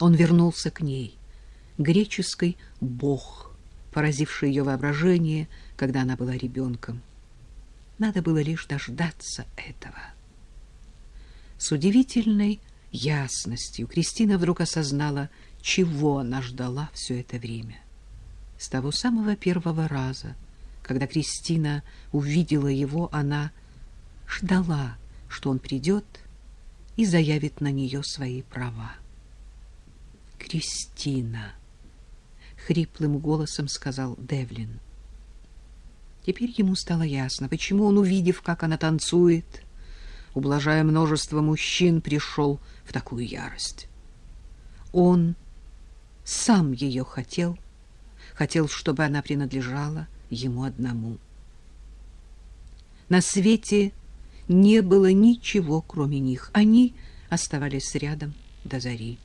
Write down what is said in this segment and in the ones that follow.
Он вернулся к ней, греческий бог, поразивший ее воображение, когда она была ребенком. Надо было лишь дождаться этого. С удивительной ясностью Кристина вдруг осознала, чего она ждала все это время. С того самого первого раза, когда Кристина увидела его, она ждала, что он придет и заявит на нее свои права. «Кристина!» — хриплым голосом сказал Девлин. Теперь ему стало ясно, почему он, увидев, как она танцует, ублажая множество мужчин, пришел в такую ярость. Он сам ее хотел, хотел, чтобы она принадлежала ему одному. На свете не было ничего, кроме них. Они оставались рядом до зари.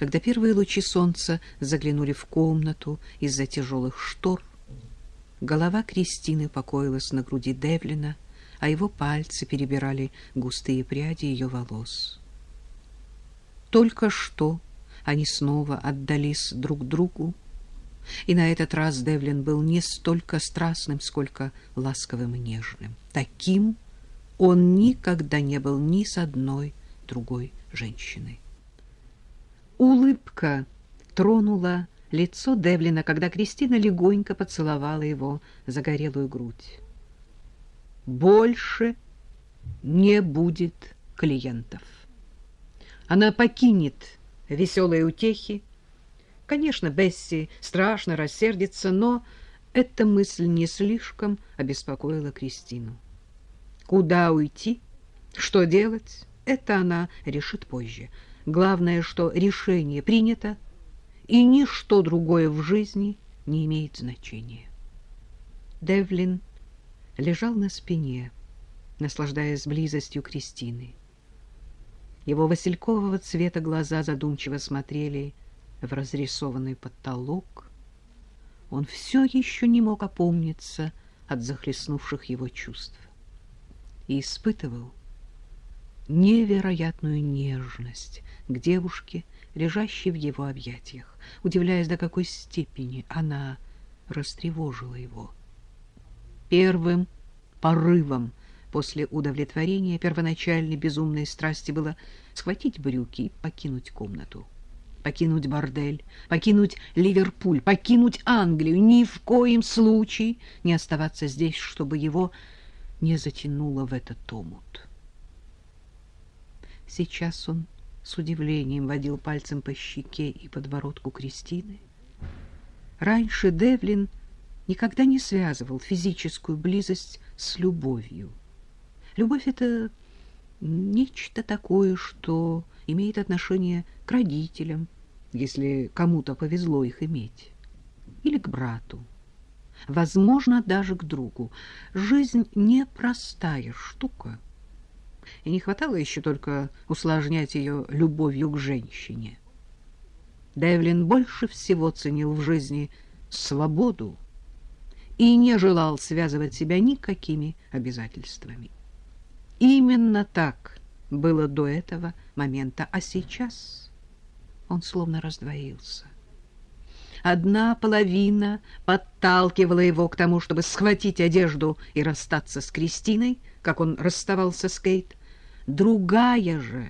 Когда первые лучи солнца заглянули в комнату из-за тяжелых штор, голова Кристины покоилась на груди Девлина, а его пальцы перебирали густые пряди ее волос. Только что они снова отдались друг другу, и на этот раз Девлин был не столько страстным, сколько ласковым и нежным. Таким он никогда не был ни с одной другой женщиной. Улыбка тронула лицо Девлина, когда Кристина легонько поцеловала его загорелую грудь. Больше не будет клиентов. Она покинет веселые утехи. Конечно, Бесси страшно рассердится, но эта мысль не слишком обеспокоила Кристину. Куда уйти, что делать, это она решит позже. Главное, что решение принято, и ничто другое в жизни не имеет значения. Девлин лежал на спине, наслаждаясь близостью Кристины. Его василькового цвета глаза задумчиво смотрели в разрисованный потолок. Он все еще не мог опомниться от захлестнувших его чувств и испытывал невероятную нежность к девушке, лежащей в его объятиях, удивляясь, до какой степени она растревожила его. Первым порывом после удовлетворения первоначальной безумной страсти было схватить брюки и покинуть комнату. Покинуть бордель, покинуть Ливерпуль, покинуть Англию, ни в коем случае не оставаться здесь, чтобы его не затянуло в этот омут. Сейчас он с удивлением водил пальцем по щеке и подбородку Кристины. Раньше Девлин никогда не связывал физическую близость с любовью. Любовь — это нечто такое, что имеет отношение к родителям, если кому-то повезло их иметь, или к брату, возможно, даже к другу. Жизнь — непростая штука, и не хватало еще только усложнять ее любовью к женщине. Девлин больше всего ценил в жизни свободу и не желал связывать себя никакими обязательствами. Именно так было до этого момента, а сейчас он словно раздвоился. Одна половина подталкивала его к тому, чтобы схватить одежду и расстаться с Кристиной, как он расставался с Кейт. Другая же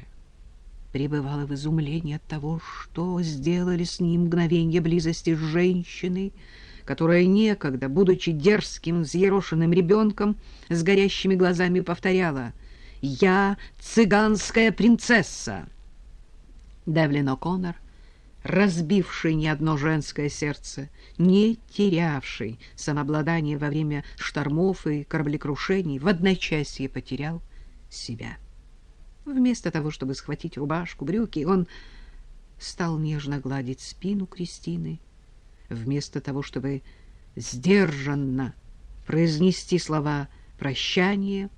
пребывала в изумлении от того, что сделали с ним мгновенье близости с женщиной, которая некогда, будучи дерзким, взъерошенным ребенком, с горящими глазами повторяла «Я цыганская принцесса». Девлин О'Коннор, разбивший ни одно женское сердце, не терявший самообладание во время штормов и кораблекрушений, в одночасье потерял себя. Вместо того, чтобы схватить рубашку, брюки, он стал нежно гладить спину Кристины, вместо того, чтобы сдержанно произнести слова прощания,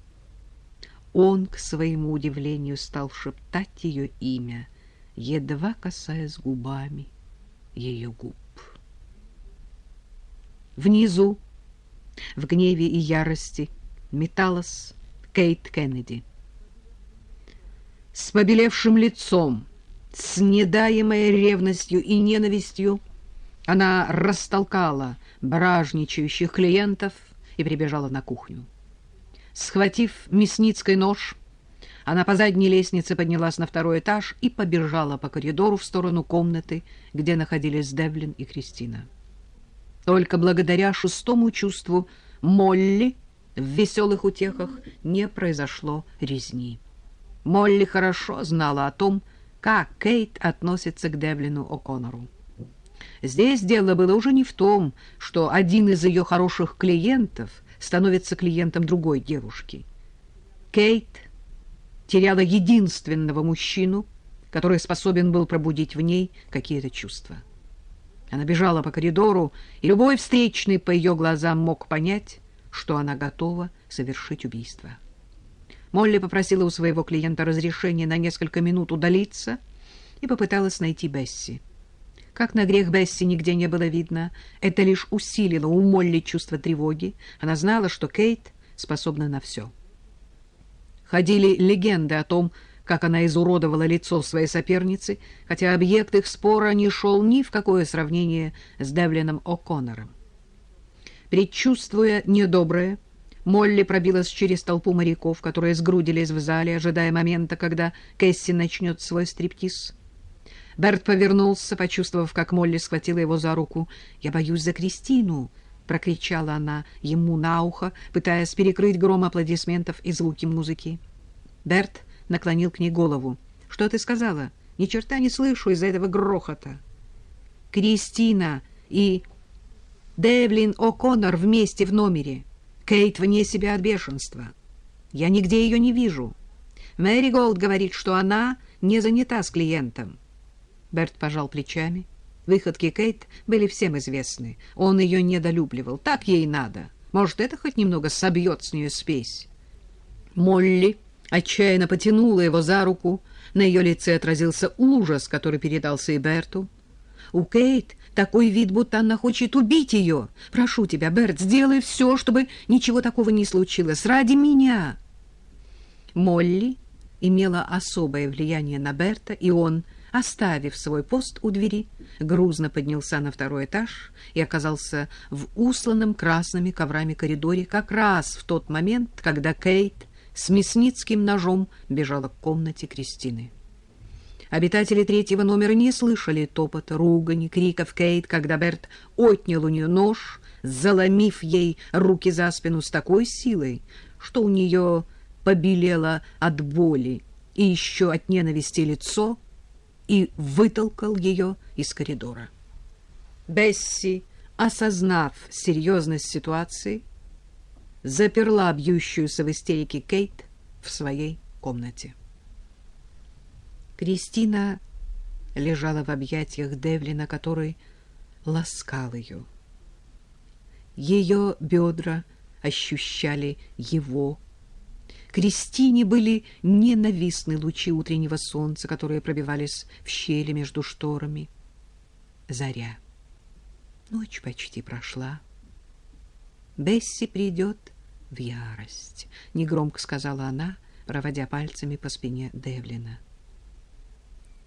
он, к своему удивлению, стал шептать ее имя, едва касаясь губами ее губ. Внизу, в гневе и ярости, металась Кейт Кеннеди. С побелевшим лицом, С недаемой ревностью и ненавистью она растолкала бражничающих клиентов и прибежала на кухню. Схватив мясницкий нож, она по задней лестнице поднялась на второй этаж и побежала по коридору в сторону комнаты, где находились Девлин и Кристина. Только благодаря шестому чувству Молли в веселых утехах не произошло резни. Молли хорошо знала о том, как Кейт относится к Девлину О'Коннору. Здесь дело было уже не в том, что один из ее хороших клиентов становится клиентом другой девушки. Кейт теряла единственного мужчину, который способен был пробудить в ней какие-то чувства. Она бежала по коридору, и любой встречный по ее глазам мог понять, что она готова совершить убийство. Молли попросила у своего клиента разрешения на несколько минут удалиться и попыталась найти Бесси. Как на грех Бесси нигде не было видно, это лишь усилило у Молли чувство тревоги. Она знала, что Кейт способна на все. Ходили легенды о том, как она изуродовала лицо своей соперницы, хотя объект их спора не шел ни в какое сравнение с Девлином О'Коннором. Предчувствуя недоброе, Молли пробилась через толпу моряков, которые сгрудились в зале, ожидая момента, когда Кэсси начнет свой стриптиз. Берт повернулся, почувствовав, как Молли схватила его за руку. «Я боюсь за Кристину!» — прокричала она ему на ухо, пытаясь перекрыть гром аплодисментов и звуки музыки. Берт наклонил к ней голову. «Что ты сказала? Ни черта не слышу из-за этого грохота». «Кристина и Девлин О'Коннор вместе в номере. Кейт вне себя от бешенства. Я нигде ее не вижу. Мэри Голд говорит, что она не занята с клиентом. Берт пожал плечами. Выходки Кейт были всем известны. Он ее недолюбливал. Так ей надо. Может, это хоть немного собьет с нее спесь. Молли отчаянно потянула его за руку. На ее лице отразился ужас, который передался и Берту. У Кейт такой вид, будто она хочет убить ее. Прошу тебя, Берт, сделай все, чтобы ничего такого не случилось. Ради меня. Молли имела особое влияние на Берта, и он оставив свой пост у двери, грузно поднялся на второй этаж и оказался в усланном красными коврами коридоре как раз в тот момент, когда Кейт с мясницким ножом бежала к комнате Кристины. Обитатели третьего номера не слышали топота, ругани, криков Кейт, когда Берт отнял у нее нож, заломив ей руки за спину с такой силой, что у нее побелело от боли и еще от ненависти лицо — и вытолкал ее из коридора. Бесси, осознав серьезность ситуации, заперла бьющуюся в истерике Кейт в своей комнате. Кристина лежала в объятиях Девлина, который ласкал ее. Ее бедра ощущали его Кристине были ненавистны лучи утреннего солнца, которые пробивались в щели между шторами. Заря. Ночь почти прошла. Бесси придет в ярость, — негромко сказала она, проводя пальцами по спине Девлина.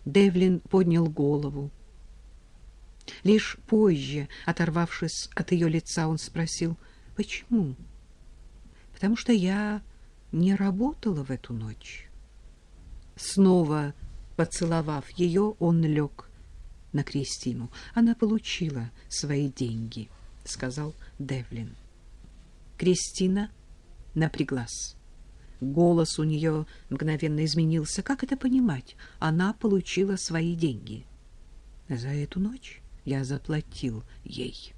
Девлин поднял голову. Лишь позже, оторвавшись от ее лица, он спросил, «Почему?» «Потому что я не работала в эту ночь. Снова поцеловав ее, он лег на Кристину. Она получила свои деньги, сказал Девлин. Кристина напряглась. Голос у нее мгновенно изменился. Как это понимать? Она получила свои деньги. За эту ночь я заплатил ей.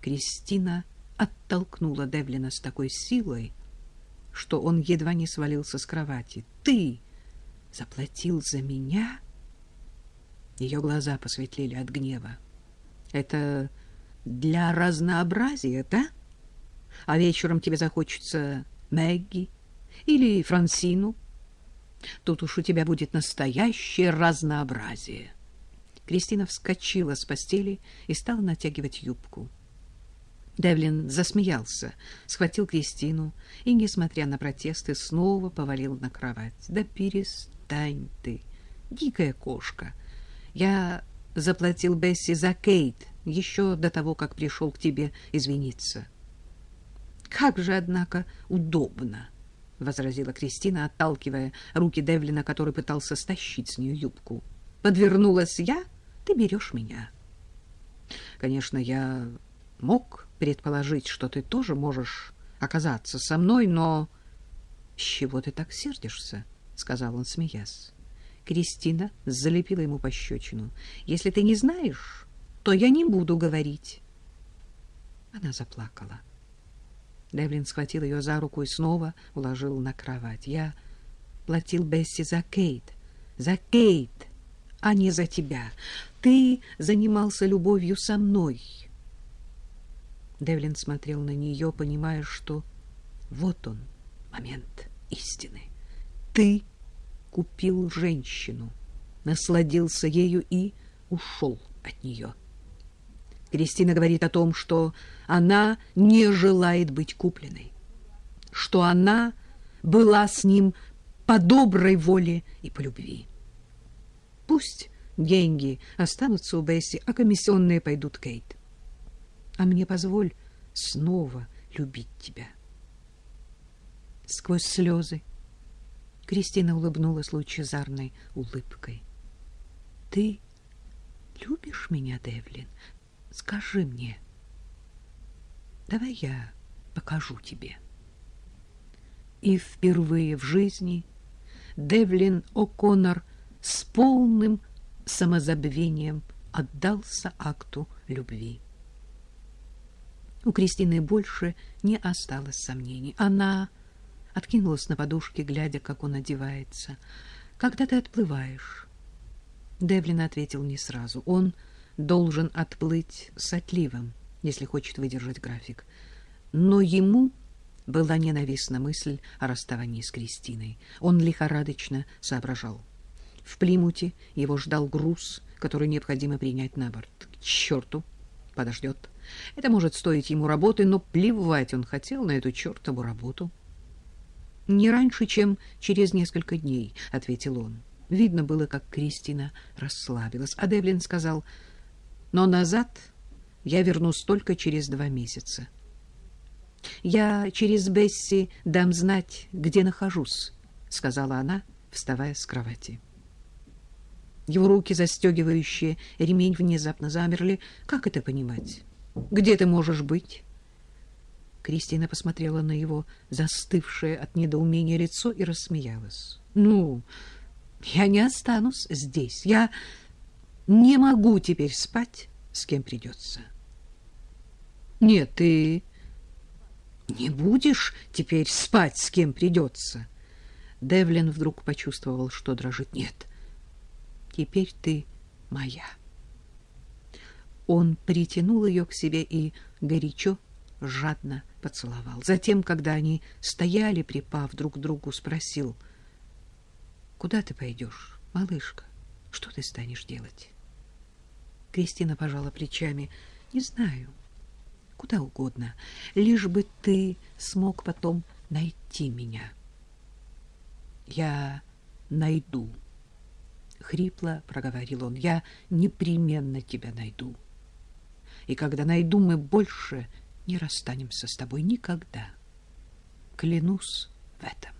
Кристина оттолкнула Девлина с такой силой, что он едва не свалился с кровати. «Ты заплатил за меня?» Ее глаза посветлели от гнева. «Это для разнообразия, да? А вечером тебе захочется Мэгги или Франсину? Тут уж у тебя будет настоящее разнообразие». Кристина вскочила с постели и стала натягивать юбку. Девлин засмеялся, схватил Кристину и, несмотря на протесты, снова повалил на кровать. «Да перестань ты! дикая кошка. Я заплатил Бесси за Кейт еще до того, как пришел к тебе извиниться. Как же, однако, удобно, — возразила Кристина, отталкивая руки Девлина, который пытался стащить с нее юбку. Подвернулась я, ты берешь меня. Конечно, я мог предположить, что ты тоже можешь оказаться со мной, но... — С чего ты так сердишься? — сказал он, смеясь. Кристина залепила ему пощечину. — Если ты не знаешь, то я не буду говорить. Она заплакала. Девлин схватил ее за руку и снова уложил на кровать. Я платил Бесси за Кейт. За Кейт, а не за тебя. Ты занимался любовью со мной. Девлин смотрел на нее, понимая, что вот он, момент истины. Ты купил женщину, насладился ею и ушел от нее. Кристина говорит о том, что она не желает быть купленной, что она была с ним по доброй воле и по любви. Пусть деньги останутся у Бесси, а комиссионные пойдут Кейт. А мне позволь снова любить тебя. Сквозь слезы Кристина улыбнулась лучезарной улыбкой. Ты любишь меня, Девлин? Скажи мне. Давай я покажу тебе. И впервые в жизни Девлин О'Коннор с полным самозабвением отдался акту любви. У Кристины больше не осталось сомнений. Она откинулась на подушке, глядя, как он одевается. «Когда ты отплываешь?» Девлин ответил не сразу. Он должен отплыть с отливом, если хочет выдержать график. Но ему была ненавистна мысль о расставании с Кристиной. Он лихорадочно соображал. В Плимуте его ждал груз, который необходимо принять на борт. К черту! Подождет. Это может стоить ему работы, но плевать он хотел на эту чертову работу. «Не раньше, чем через несколько дней», — ответил он. Видно было, как Кристина расслабилась. А Девлин сказал, «Но назад я вернусь только через два месяца». «Я через Бесси дам знать, где нахожусь», — сказала она, вставая с кровати. Его руки, застегивающие ремень, внезапно замерли. «Как это понимать? Где ты можешь быть?» Кристина посмотрела на его застывшее от недоумения лицо и рассмеялась. «Ну, я не останусь здесь. Я не могу теперь спать, с кем придется». «Нет, ты не будешь теперь спать, с кем придется». Девлин вдруг почувствовал, что дрожит. «Нет, теперь ты моя». Он притянул ее к себе и горячо жадно поцеловал. Затем, когда они стояли, припав друг к другу, спросил, «Куда ты пойдешь, малышка? Что ты станешь делать?» Кристина пожала плечами. «Не знаю. Куда угодно. Лишь бы ты смог потом найти меня». «Я найду», — хрипло проговорил он. «Я непременно тебя найду. И когда найду, мы больше не расстанемся с тобой никогда. Клянусь в этом.